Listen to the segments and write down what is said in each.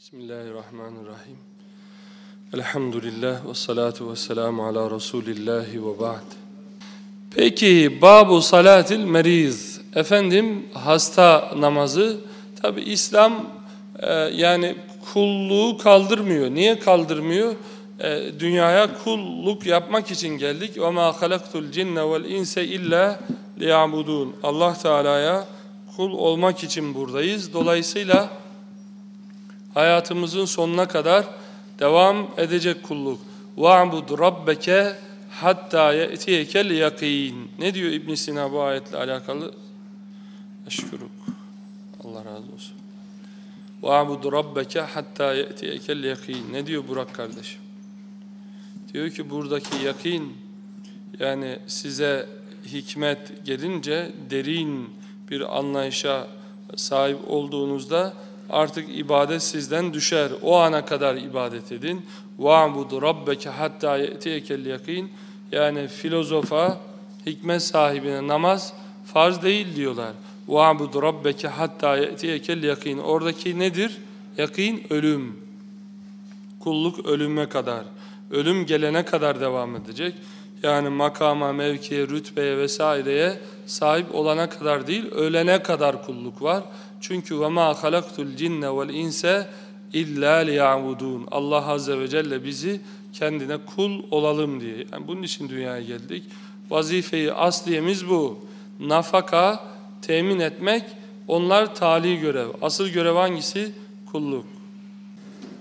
Bismillahirrahmanirrahim. Elhamdülillah ve salatu ve selamu ala Resulillahi ve ba'd. Peki babu salatil meriz. Efendim hasta namazı. Tabi İslam e, yani kulluğu kaldırmıyor. Niye kaldırmıyor? E, dünyaya kulluk yapmak için geldik. Halaktul cinne vel inse illa liyabudun. Allah Teala'ya kul olmak için buradayız. Dolayısıyla hayatımızın sonuna kadar devam edecek kulluk. وَعْبُدْ رَبَّكَ hatta ye'tiyekel yakin. Ne diyor İbn Sina bu ayetle alakalı? Eşkuruk. Allah razı olsun. وَعْبُدْ رَبَّكَ hatta ye'tiyekel yakin. Ne diyor Burak kardeşim? Diyor ki buradaki yakin yani size hikmet gelince derin bir anlayışa sahip olduğunuzda artık ibadet sizden düşer. O ana kadar ibadet edin. وَعْبُدُ رَبَّكَ hatta يَأْتِيَكَ yakin. Yani filozofa, hikmet sahibine namaz farz değil diyorlar. وَعْبُدُ رَبَّكَ hatta يَأْتِيَكَ yakin. Oradaki nedir? Yakin ölüm. Kulluk ölüme kadar. Ölüm gelene kadar devam edecek. Yani makama, mevkiye, rütbeye vesaireye sahip olana kadar değil, ölene kadar kulluk var. Çünkü ve ma halaktul cinne vel inse illa liya'budun. Allah azze ve celle bizi kendine kul olalım diye. Yani bunun için dünyaya geldik. Vazifeyi asliyemiz bu. Nafaka temin etmek onlar tali görev. Asıl görev hangisi? Kulluk.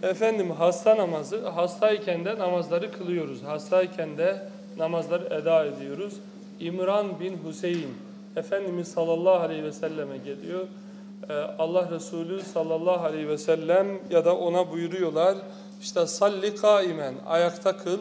Efendim hasta namazı, hastayken de namazları kılıyoruz. Hastayken de namazları eda ediyoruz. İmran bin Hüseyin Efendimiz sallallahu aleyhi ve selleme geliyor. Ee, Allah Resulü sallallahu aleyhi ve sellem ya da ona buyuruyorlar. İşte salli kaimen ayakta kıl.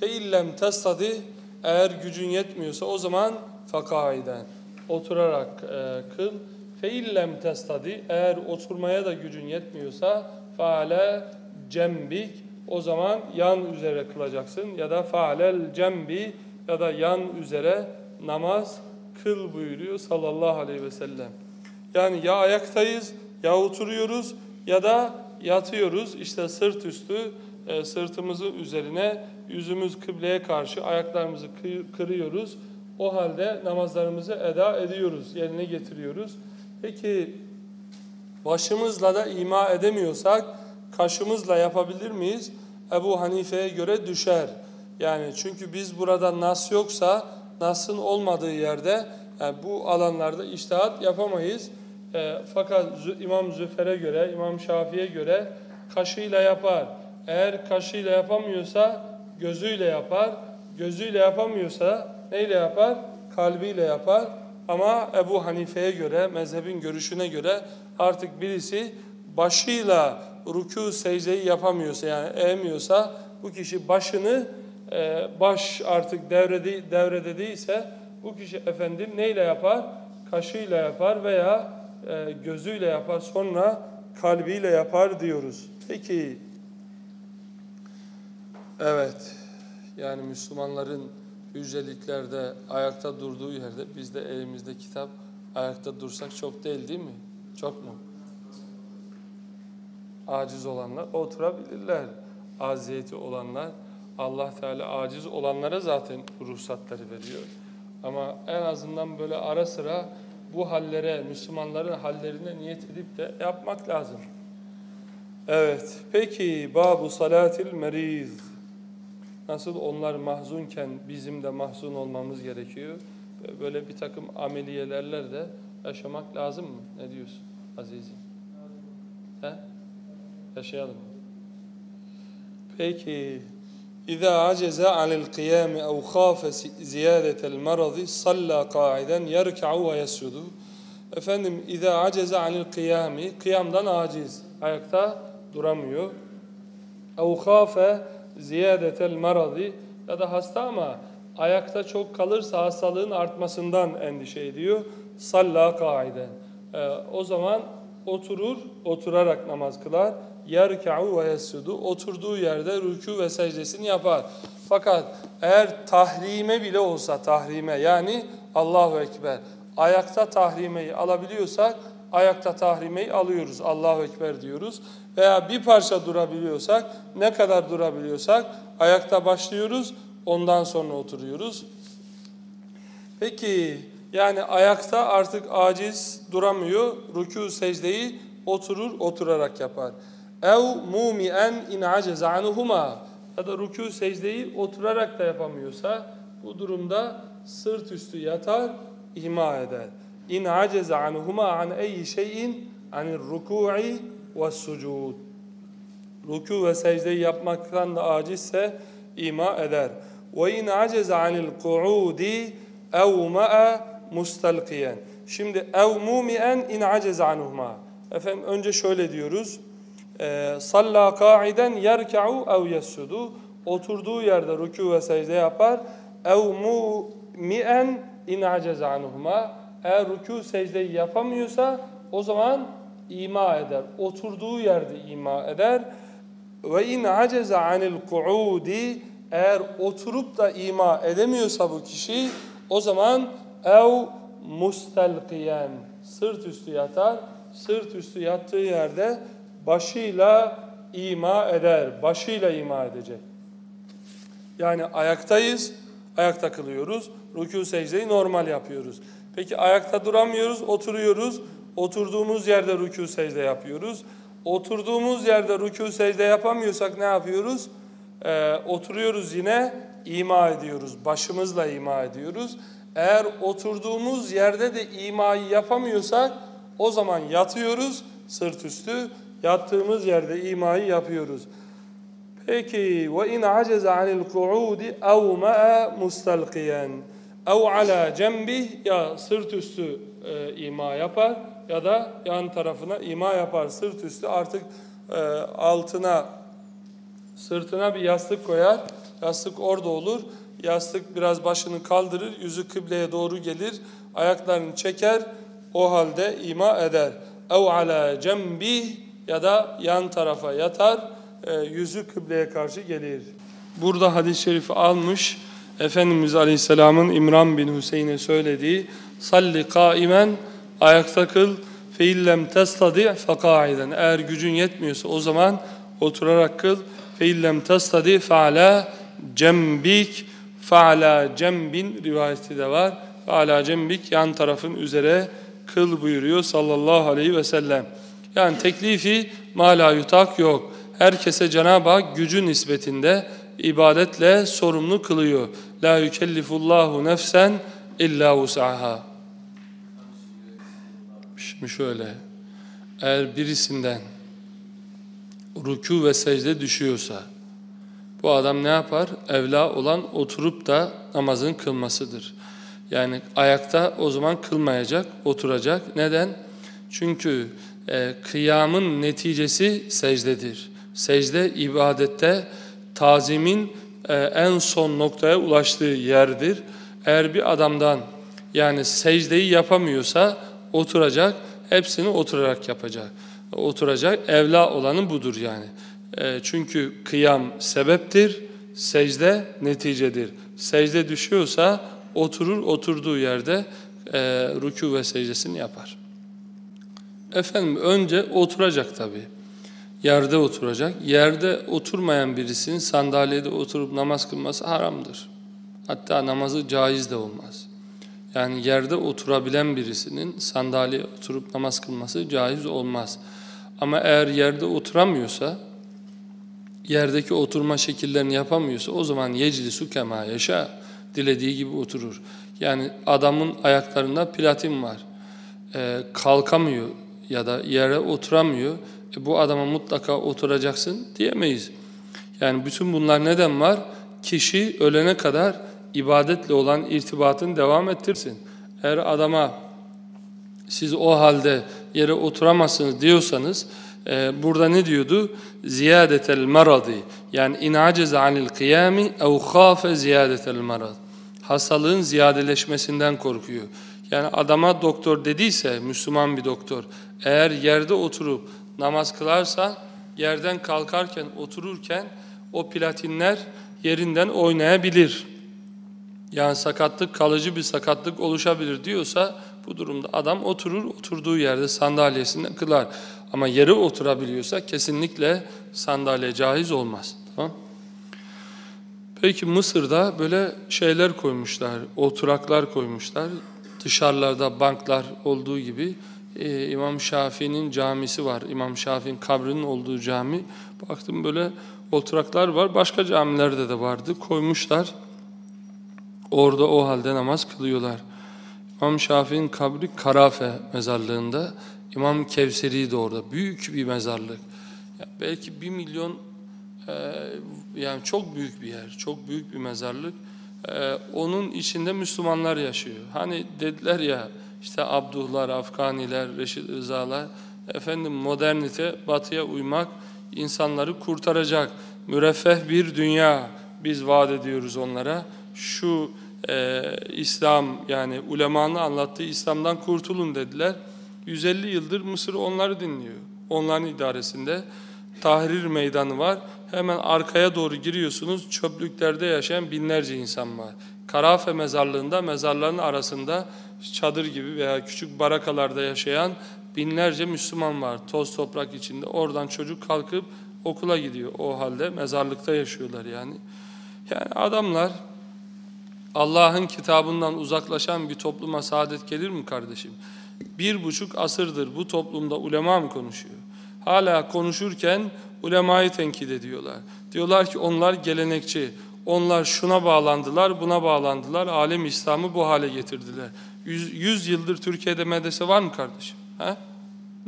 Fe illem testadi eğer gücün yetmiyorsa o zaman fakaiden oturarak e, kıl. Fe illem testadi eğer oturmaya da gücün yetmiyorsa faale cembik o zaman yan üzere kılacaksın ya da faalel cembi ya da yan üzere namaz kıl buyuruyor sallallahu aleyhi ve sellem. Yani ya ayaktayız ya oturuyoruz ya da yatıyoruz. İşte sırt üstü e, sırtımızın üzerine yüzümüz kıbleye karşı ayaklarımızı kırıyoruz. O halde namazlarımızı eda ediyoruz, yerine getiriyoruz. Peki başımızla da ima edemiyorsak kaşımızla yapabilir miyiz? Ebu Hanife'ye göre düşer. Yani çünkü biz burada nas yoksa nasın olmadığı yerde yani bu alanlarda iştihat yapamayız. E, fakat İmam Züfer'e göre, İmam Şafii'ye göre kaşıyla yapar. Eğer kaşıyla yapamıyorsa gözüyle yapar. Gözüyle yapamıyorsa neyle yapar? Kalbiyle yapar. Ama Ebu Hanife'ye göre, mezhebin görüşüne göre artık birisi başıyla rükû secdeyi yapamıyorsa yani eğmiyorsa bu kişi başını e, baş artık devrede, devrede değilse bu kişi efendim neyle yapar? Kaşıyla yapar veya e, gözüyle yapar sonra kalbiyle yapar diyoruz. Peki evet yani Müslümanların yüceliklerde ayakta durduğu yerde biz de elimizde kitap ayakta dursak çok değil değil mi? Çok mu? Aciz olanlar oturabilirler. Aziyeti olanlar Allah Teala aciz olanlara zaten ruhsatları veriyor. Ama en azından böyle ara sıra bu hallere, Müslümanların hallerine niyet edip de yapmak lazım. Evet, peki babu salatil meriz. Nasıl onlar mahzunken bizim de mahzun olmamız gerekiyor. Böyle bir takım ameliyelerle de yaşamak lazım mı? Ne diyorsun azizim? He? Yaşayalım. Peki. إذا عجز عن القيام أو خاف زيادة المرض صلى قاعدا يركع ويسجد Efendim اِذَا عَجَزَ عَنِ الْقِيَامِ Kıyamdan aciz. Ayakta duramıyor. اَوْ خَافَ زِيَادَةَ الْمَرَضِ Ya da hasta ama ayakta çok kalırsa hastalığın artmasından endişe ediyor. Salla kaiden. Ee, o zaman oturur, oturarak namaz kılar yerka'u ve yessudu oturduğu yerde rükû ve secdesini yapar. Fakat eğer tahrime bile olsa tahrime yani Allahu Ekber ayakta tahrimeyi alabiliyorsak ayakta tahrimeyi alıyoruz. Allahu Ekber diyoruz. Veya bir parça durabiliyorsak, ne kadar durabiliyorsak ayakta başlıyoruz. Ondan sonra oturuyoruz. Peki yani ayakta artık aciz duramıyor. Rükû secdeyi oturur oturarak yapar. Ev mumien in aceze anhuma ya da rükû secdeyi oturarak da yapamıyorsa bu durumda sırt üstü yatar, ihma eder. İn aceze anhuma an eyyi şeyin anir rükû'i ve sucud. Rükû ve secdeyi yapmaktan da acizse ima eder. Ve in aceze anil ku'udi ev ma'a mustalqiyen. Şimdi ev mumien in aceze anhuma. Efendim önce şöyle diyoruz. E, salla ka'iden yerka'u ev yessudu. Oturduğu yerde rükû ve secde yapar. Ev mumien in aceze anhuma. Eğer rükû secdeyi yapamıyorsa o zaman ima eder. Oturduğu yerde ima eder. Ve in aceze anil ku'udi eğer oturup da ima edemiyorsa bu kişi o zaman ev mustelkiyen sırt üstü yatar. Sırt üstü yattığı yerde başıyla ima eder. Başıyla ima edecek. Yani ayaktayız, ayakta kılıyoruz. Rükû secdeyi normal yapıyoruz. Peki ayakta duramıyoruz, oturuyoruz. Oturduğumuz yerde rükû secde yapıyoruz. Oturduğumuz yerde rükû secde yapamıyorsak ne yapıyoruz? Ee, oturuyoruz yine, ima ediyoruz. Başımızla ima ediyoruz. Eğer oturduğumuz yerde de imayı yapamıyorsak o zaman yatıyoruz sırt üstü. Yattığımız yerde imayı yapıyoruz. Peki ve in aceze anil ku'udi ev ma'a mustalqiyen ev ala cembih ya sırt üstü e, ima yapar ya da yan tarafına ima yapar. Sırt üstü artık e, altına sırtına bir yastık koyar. Yastık orada olur. Yastık biraz başını kaldırır yüzü kıbleye doğru gelir. Ayaklarını çeker o halde ima eder. ev ala cembih ya da yan tarafa yatar e, yüzü kıbleye karşı gelir. Burada hadis-i şerifi almış Efendimiz Aleyhisselam'ın İmran bin Hüseyin'e söylediği salli kaimen ayakta kıl feillem testadi fekaiden eğer gücün yetmiyorsa o zaman oturarak kıl feillem testadi feala cembik. Feala cembin rivayeti de var. Feala cembik yan tarafın üzere kıl buyuruyor sallallahu aleyhi ve sellem yani teklifi mala yutak yok herkese Cenab-ı Hak gücü nispetinde ibadetle sorumlu kılıyor. La yükellifullahu nefsen illa vus'aha. Şimdi şöyle, eğer birisinden rükû ve secde düşüyorsa, bu adam ne yapar? Evla olan oturup da namazın kılmasıdır. Yani ayakta o zaman kılmayacak, oturacak. Neden? Çünkü e, kıyamın neticesi secdedir. Secde ibadette tazimin e, en son noktaya ulaştığı yerdir. Eğer bir adamdan yani secdeyi yapamıyorsa oturacak, hepsini oturarak yapacak. Oturacak, evla olanı budur yani. E, çünkü kıyam sebeptir, secde neticedir. Secde düşüyorsa oturur, oturduğu yerde e, rükû ve secdesini yapar. Efendim önce oturacak tabii yerde oturacak. Yerde oturmayan birisinin sandalyede oturup namaz kılması haramdır. Hatta namazı caiz de olmaz. Yani yerde oturabilen birisinin sandalyeye oturup namaz kılması caiz olmaz. Ama eğer yerde oturamıyorsa, yerdeki oturma şekillerini yapamıyorsa o zaman yeclisu kema yaşa, dilediği gibi oturur. Yani adamın ayaklarında platin var, ee, kalkamıyor ya da yere oturamıyor e bu adama mutlaka oturacaksın diyemeyiz. Yani bütün bunlar neden var? Kişi ölene kadar ibadetle olan irtibatını devam ettirsin. Eğer adama siz o halde yere oturamazsınız diyorsanız e, burada ne diyordu? Ziyadetel maradi yani inaceze anil kıyami ev khafe ziyadetel marad. Hastalığın ziyadeleşmesinden korkuyor. Yani adama doktor dediyse Müslüman bir doktor eğer yerde oturup namaz kılarsa yerden kalkarken, otururken o platinler yerinden oynayabilir. Yani sakatlık, kalıcı bir sakatlık oluşabilir diyorsa Bu durumda adam oturur, oturduğu yerde sandalyesinde kılar. Ama yere oturabiliyorsa kesinlikle sandalye caiz olmaz. Tamam Peki Mısır'da böyle şeyler koymuşlar, oturaklar koymuşlar. Dışarılarda banklar olduğu gibi e, İmam Şafii'nin camisi var. İmam Şafii'nin kabrinin olduğu cami. Baktım böyle oturaklar var. Başka camilerde de vardı. Koymuşlar. Orada o halde namaz kılıyorlar. İmam Şafii'nin kabri Karafe mezarlığında. İmam Kevseri de orada. Büyük bir mezarlık. Ya belki bir milyon e, yani çok büyük bir yer. Çok büyük bir mezarlık. E, onun içinde Müslümanlar yaşıyor. Hani dediler ya işte Abduhlar, Afganiler, Reşit Rızalar efendim modernite, batıya uymak insanları kurtaracak. Müreffeh bir dünya biz vaat ediyoruz onlara. Şu e, İslam yani ulemanın anlattığı İslam'dan kurtulun dediler. 150 yıldır Mısır onları dinliyor. Onların idaresinde Tahrir Meydanı var. Hemen arkaya doğru giriyorsunuz. Çöplüklerde yaşayan binlerce insan var. Karafe mezarlığında mezarların arasında çadır gibi veya küçük barakalarda yaşayan binlerce Müslüman var. Toz toprak içinde. Oradan çocuk kalkıp okula gidiyor. O halde mezarlıkta yaşıyorlar yani. Yani adamlar Allah'ın kitabından uzaklaşan bir topluma saadet gelir mi kardeşim? Bir buçuk asırdır bu toplumda ulema mı konuşuyor? Hala konuşurken ulemayı tenkit ediyorlar. Diyorlar ki onlar gelenekçi, onlar şuna bağlandılar, buna bağlandılar, alem İslam'ı bu hale getirdiler. Yüz, yüz yıldır Türkiye'de medrese var mı kardeşim? He?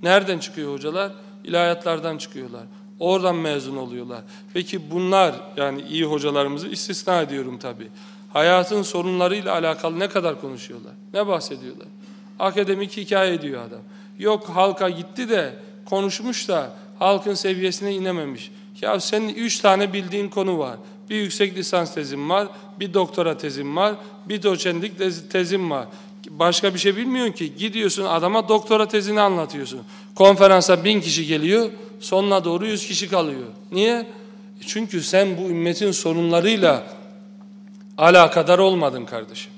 Nereden çıkıyor hocalar? İlahiyatlardan çıkıyorlar. Oradan mezun oluyorlar. Peki bunlar yani iyi hocalarımızı istisna ediyorum tabii. Hayatın sorunlarıyla alakalı ne kadar konuşuyorlar? Ne bahsediyorlar? Akademik hikaye ediyor adam. Yok halka gitti de konuşmuş da halkın seviyesine inememiş. Ya senin üç tane bildiğin konu var. Bir yüksek lisans tezim var, bir doktora tezim var, bir doçentlik tezim var. Başka bir şey bilmiyorsun ki. Gidiyorsun adama doktora tezini anlatıyorsun. Konferansa bin kişi geliyor, sonuna doğru yüz kişi kalıyor. Niye? E çünkü sen bu ümmetin sorunlarıyla alakadar olmadın kardeşim.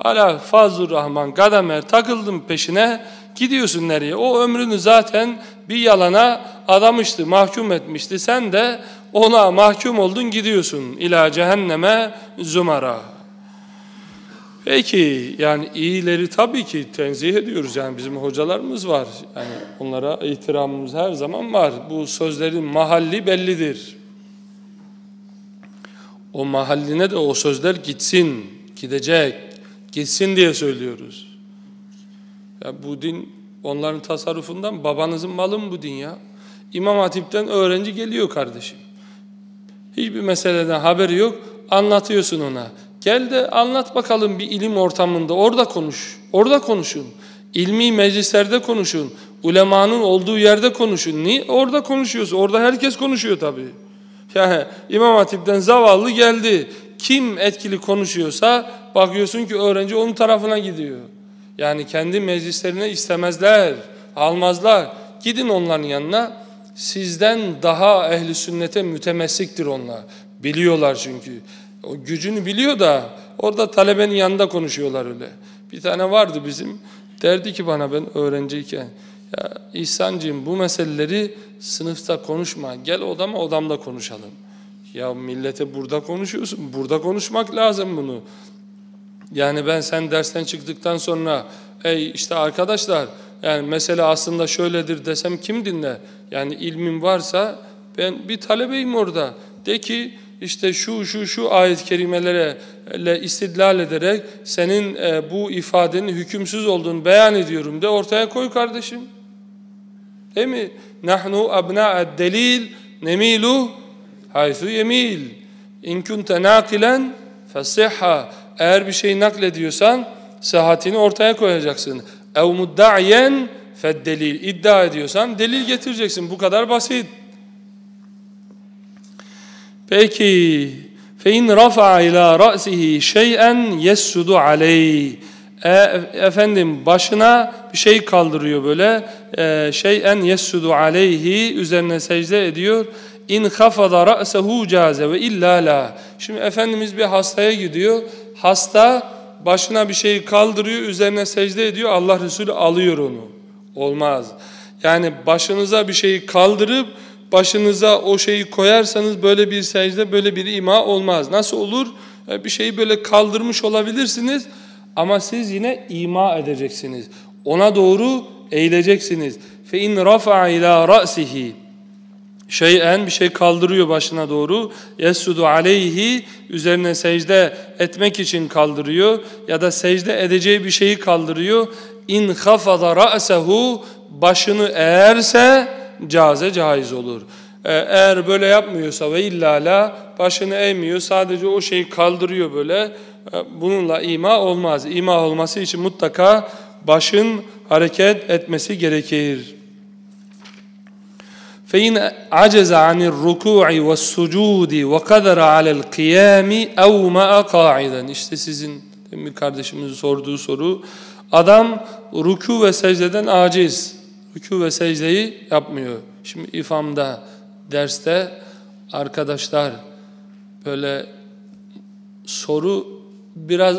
Ala Fazlur Rahman, Gadamer takıldın peşine gidiyorsun nereye? O ömrünü zaten bir yalana adamıştı, mahkum etmişti. Sen de ona mahkum oldun gidiyorsun. İla cehenneme zumara. Peki yani iyileri tabii ki tenzih ediyoruz. Yani bizim hocalarımız var. Yani onlara ihtiramımız her zaman var. Bu sözlerin mahalli bellidir. O mahalline de o sözler gitsin, gidecek, gitsin diye söylüyoruz. Ya bu din onların tasarrufundan babanızın malı mı bu din ya? İmam Hatip'ten öğrenci geliyor kardeşim. Hiçbir meseleden haberi yok. Anlatıyorsun ona. Gel de anlat bakalım bir ilim ortamında. Orada konuş. Orada konuşun. İlmi meclislerde konuşun. Ulemanın olduğu yerde konuşun. Niye? Orada konuşuyorsun. Orada herkes konuşuyor tabii. Yani İmam Hatip'ten zavallı geldi. Kim etkili konuşuyorsa bakıyorsun ki öğrenci onun tarafına gidiyor. Yani kendi meclislerine istemezler, almazlar. Gidin onların yanına. Sizden daha ehli sünnete mütemessiktir onlar. Biliyorlar çünkü. O gücünü biliyor da orada talebenin yanında konuşuyorlar öyle. Bir tane vardı bizim. Derdi ki bana ben öğrenciyken ya İhsancığım bu meseleleri sınıfta konuşma. Gel odama odamda konuşalım. Ya millete burada konuşuyorsun. Burada konuşmak lazım bunu. Yani ben sen dersten çıktıktan sonra ey işte arkadaşlar yani mesele aslında şöyledir desem kim dinler? Yani ilmin varsa ben bir talebeyim orada. De ki işte şu şu şu ayet-i kerimelere istidlal ederek senin e, bu ifadenin hükümsüz olduğunu beyan ediyorum de ortaya koy kardeşim. Değil mi? Nahnu abna'ad delil nemilu haythu yemil. İn kunte nakilen fesihha. Eğer bir şey naklediyorsan sıhhatini ortaya koyacaksın. Ev mudda'yen feddelil. İddia ediyorsan delil getireceksin. Bu kadar basit. Peki fein rafa ila ra'sihi şey'en yessudu aleyh. E, efendim başına bir şey kaldırıyor böyle. E, şey'en yessudu aleyhi üzerine secde ediyor. İn khafada ra'sehu caze ve illa la. Şimdi efendimiz bir hastaya gidiyor. Hasta başına bir şeyi kaldırıyor, üzerine secde ediyor, Allah Resulü alıyor onu. Olmaz. Yani başınıza bir şeyi kaldırıp başınıza o şeyi koyarsanız böyle bir secde, böyle bir ima olmaz. Nasıl olur? E, bir şeyi böyle kaldırmış olabilirsiniz ama siz yine ima edeceksiniz. Ona doğru eğileceksiniz. İn rafa'a ila ra'sihi şeyen bir şey kaldırıyor başına doğru. Yesudu aleyhi üzerine secde etmek için kaldırıyor ya da secde edeceği bir şeyi kaldırıyor. İn khafada ra'sehu başını eğerse caze caiz olur. Ee, eğer böyle yapmıyorsa ve illala başını eğmiyor sadece o şeyi kaldırıyor böyle e, bununla ima olmaz. İma olması için mutlaka başın hareket etmesi gerekir. فإن عجز عن الركوع والسجود وقدر على القيام أومأ قاعدا işte sizin bir kardeşimizin sorduğu soru adam ruku ve secdeden aciz ruku ve secdeyi yapmıyor şimdi ifamda derste arkadaşlar böyle soru biraz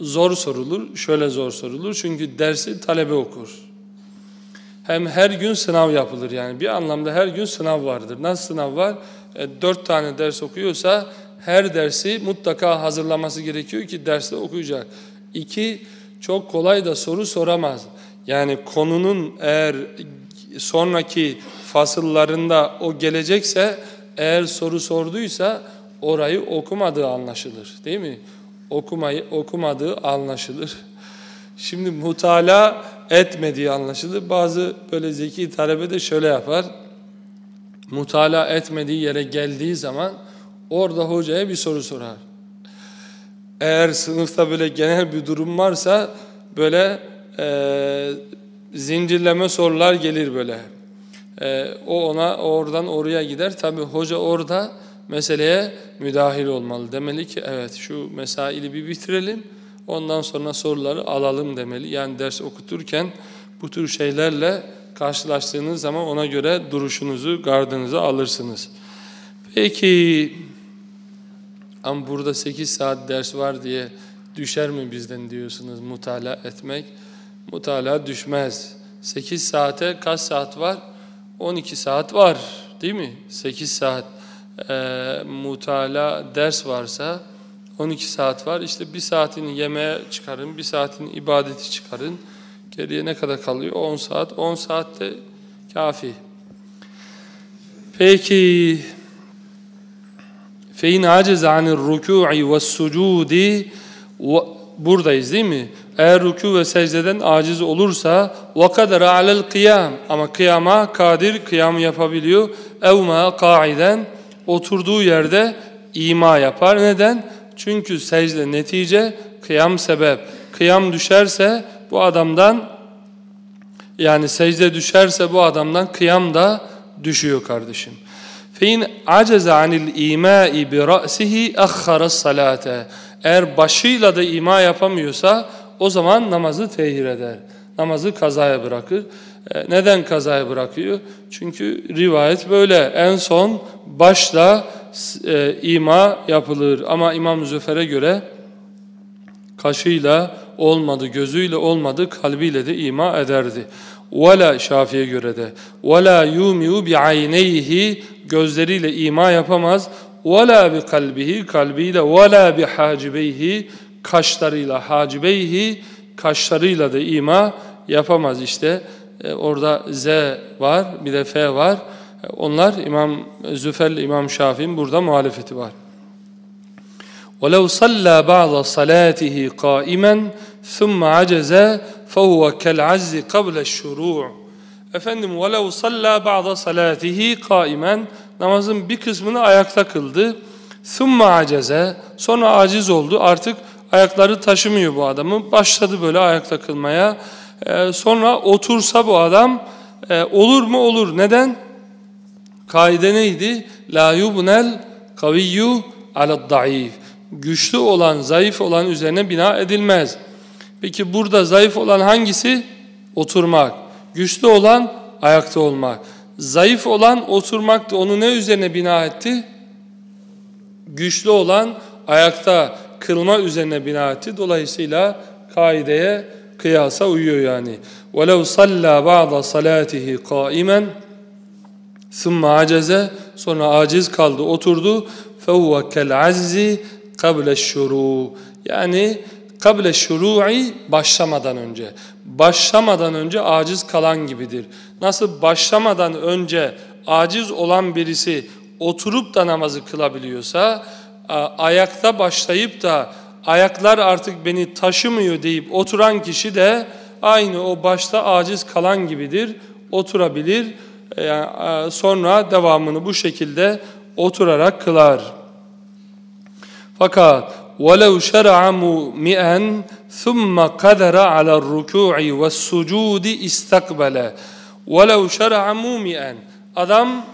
zor sorulur şöyle zor sorulur çünkü dersi talebe okur hem her gün sınav yapılır yani bir anlamda her gün sınav vardır. Nasıl sınav var? E, dört tane ders okuyorsa her dersi mutlaka hazırlaması gerekiyor ki derste okuyacak. İki, çok kolay da soru soramaz. Yani konunun eğer sonraki fasıllarında o gelecekse eğer soru sorduysa orayı okumadığı anlaşılır değil mi? Okumayı okumadığı anlaşılır. Şimdi mutala etmediği anlaşılır. Bazı böyle zeki talebe de şöyle yapar. Mutala etmediği yere geldiği zaman orada hocaya bir soru sorar. Eğer sınıfta böyle genel bir durum varsa böyle e, zincirleme sorular gelir böyle. E, o ona oradan oraya gider. Tabi hoca orada meseleye müdahil olmalı. Demeli ki evet şu mesaili bir bitirelim Ondan sonra soruları alalım demeli. Yani ders okuturken bu tür şeylerle karşılaştığınız zaman ona göre duruşunuzu, gardınızı alırsınız. Peki ama burada 8 saat ders var diye düşer mi bizden diyorsunuz mutala etmek? Mutala düşmez. 8 saate kaç saat var? 12 saat var değil mi? 8 saat e, mutala ders varsa 12 saat var. İşte bir saatini yemeğe çıkarın, bir saatini ibadeti çıkarın. Geriye ne kadar kalıyor? 10 saat. 10 saat de kafi. Peki fein aciz anir ruku'i ve sucudi buradayız değil mi? Eğer ruku ve secdeden aciz olursa ve kadar alel kıyam ama kıyama kadir kıyam yapabiliyor. Evma kaiden oturduğu yerde ima yapar. Neden? Çünkü secde netice, kıyam sebep. Kıyam düşerse bu adamdan yani secde düşerse bu adamdan kıyam da düşüyor kardeşim. Fein aceze anil imai bi ra'sihi akhara salate. Eğer başıyla da ima yapamıyorsa o zaman namazı tehir eder. Namazı kazaya bırakır. E, neden kazaya bırakıyor? Çünkü rivayet böyle. En son başla e, ima yapılır. Ama İmam Züfer'e göre kaşıyla olmadı, gözüyle olmadı, kalbiyle de ima ederdi. Vela Şafi'ye göre de vela yumiu bi ayneyhi gözleriyle ima yapamaz. Vela bi kalbihi kalbiyle vela bi hacibeyhi kaşlarıyla hacibeyhi kaşlarıyla da ima yapamaz işte. E, orada z var, bir de f var. Onlar İmam Züfel İmam Şafii'nin burada muhalefeti var. وَلَوْ صَلَّى بَعْضَ صَلَاتِهِ قَائِمًا ثُمَّ عَجَزَ فَهُوَ كَالْعَجْزِ قَبْلَ الشُّرُوعِ Efendim وَلَوْ صَلَّى بَعْضَ صَلَاتِهِ قَائِمًا Namazın bir kısmını ayakta kıldı. ثُمَّ عَجَزَ Sonra aciz oldu. Artık ayakları taşımıyor bu adamı. Başladı böyle ayakta kılmaya. Ee, sonra otursa bu adam e, olur mu? Olur. Neden? Kaide neydi? La yubnel kaviyyu alad daif. Güçlü olan, zayıf olan üzerine bina edilmez. Peki burada zayıf olan hangisi? Oturmak. Güçlü olan ayakta olmak. Zayıf olan oturmaktı. Onu ne üzerine bina etti? Güçlü olan ayakta. kılma üzerine bina etti. Dolayısıyla kaideye kıyasa uyuyor yani. وَلَوْ صَلَّى بَعْضَ صَلَاتِهِ قَائِمًا Sımma aceze sonra aciz kaldı oturdu. Fevve kel azzi kable şuru. Yani kable şuru'i başlamadan önce. Başlamadan önce aciz kalan gibidir. Nasıl başlamadan önce aciz olan birisi oturup da namazı kılabiliyorsa ayakta başlayıp da ayaklar artık beni taşımıyor deyip oturan kişi de aynı o başta aciz kalan gibidir. Oturabilir. Yani sonra devamını bu şekilde oturarak kılar. Fakat وَلَوْ شَرَعَ مُؤْمِئًا ثُمَّ قَدَرَ عَلَى الرُّكُوعِ وَالسُّجُودِ اِسْتَقْبَلَ وَلَوْ شَرَعَ مُؤْمِئًا Adam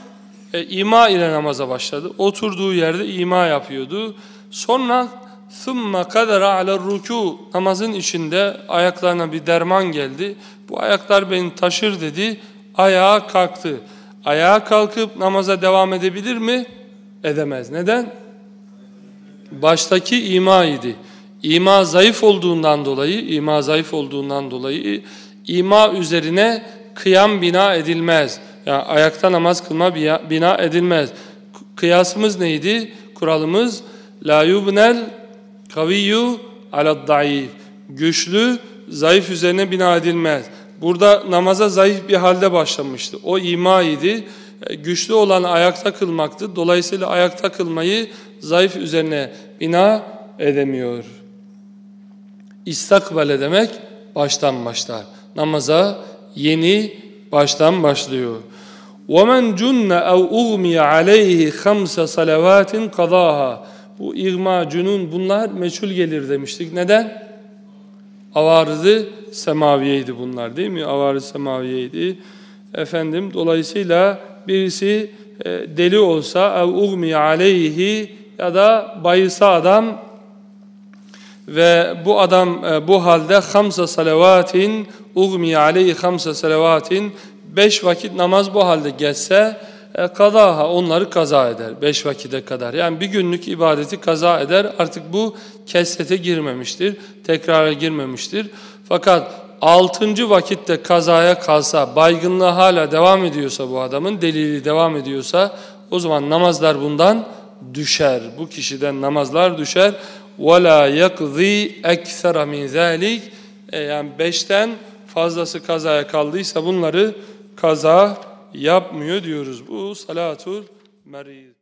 e, ima ile namaza başladı. Oturduğu yerde ima yapıyordu. Sonra ثُمَّ قَدَرَ عَلَى الرُّكُوعِ Namazın içinde ayaklarına bir derman geldi. Bu ayaklar beni taşır dedi. Ayağa kalktı. Ayağa kalkıp namaza devam edebilir mi? Edemez. Neden? baştaki ima idi. İma zayıf olduğundan dolayı, ima zayıf olduğundan dolayı ima üzerine kıyam bina edilmez. Yani ayakta namaz kılma bina edilmez. Kıyasımız neydi? Kuralımız la yubnel kaviyyu ala daif. Güçlü zayıf üzerine bina edilmez. Burada namaza zayıf bir halde başlamıştı. O ima idi. E, güçlü olan ayakta kılmaktı. Dolayısıyla ayakta kılmayı zayıf üzerine bina edemiyor. İstakbale demek baştan başlar. Namaza yeni baştan başlıyor. وَمَنْ جُنَّ اَوْ اُغْمِيَ عَلَيْهِ خَمْسَ صَلَوَاتٍ قَضَاهَا Bu irma, cünun bunlar meçhul gelir demiştik. Neden? Avarızı semaviyeydi bunlar değil mi? Avarız semaviyeydi. Efendim dolayısıyla birisi e, deli olsa ev ugmi aleyhi ya da bayılsa adam ve bu adam e, bu halde hamsa salavatin ugmi aleyhi hamsa salavatin beş vakit namaz bu halde geçse kazaha onları kaza eder. Beş vakite kadar. Yani bir günlük ibadeti kaza eder. Artık bu kesrete girmemiştir. Tekrara girmemiştir. Fakat altıncı vakitte kazaya kalsa, baygınlığı hala devam ediyorsa bu adamın, delili devam ediyorsa o zaman namazlar bundan düşer. Bu kişiden namazlar düşer. وَلَا يَقْضِي اَكْثَرَ مِنْ ذَٰلِكِ Yani beşten fazlası kazaya kaldıysa bunları kaza yapmıyor diyoruz. Bu salatul merid.